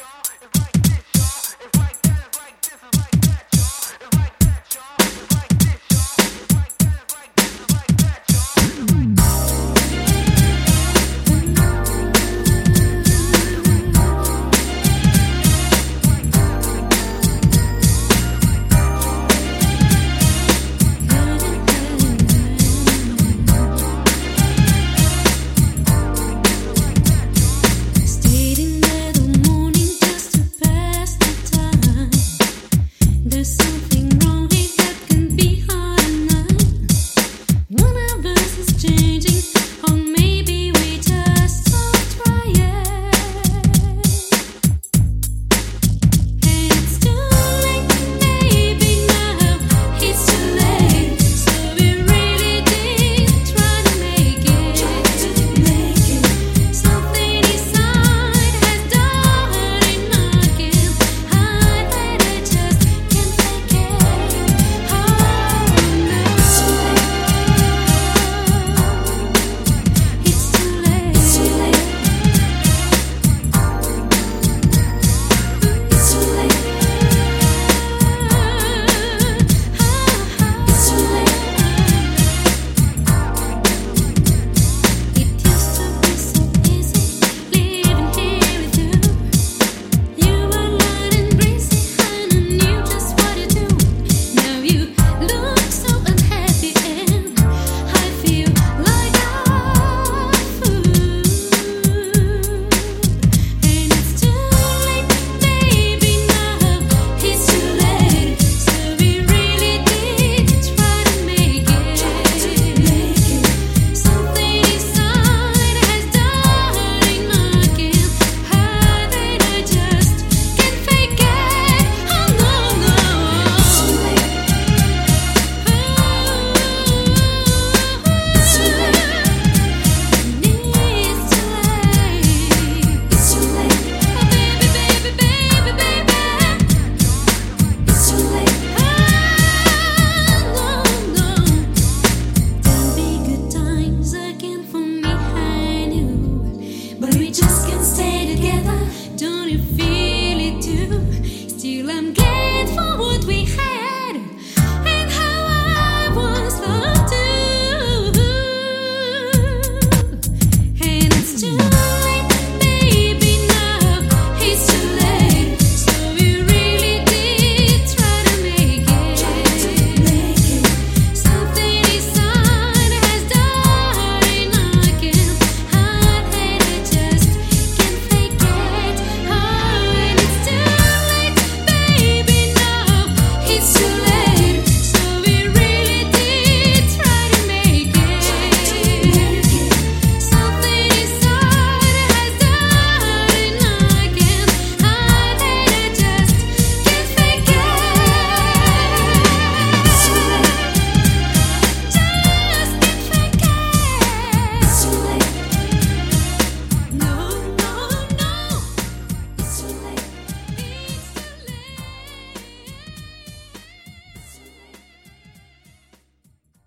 y'all. something.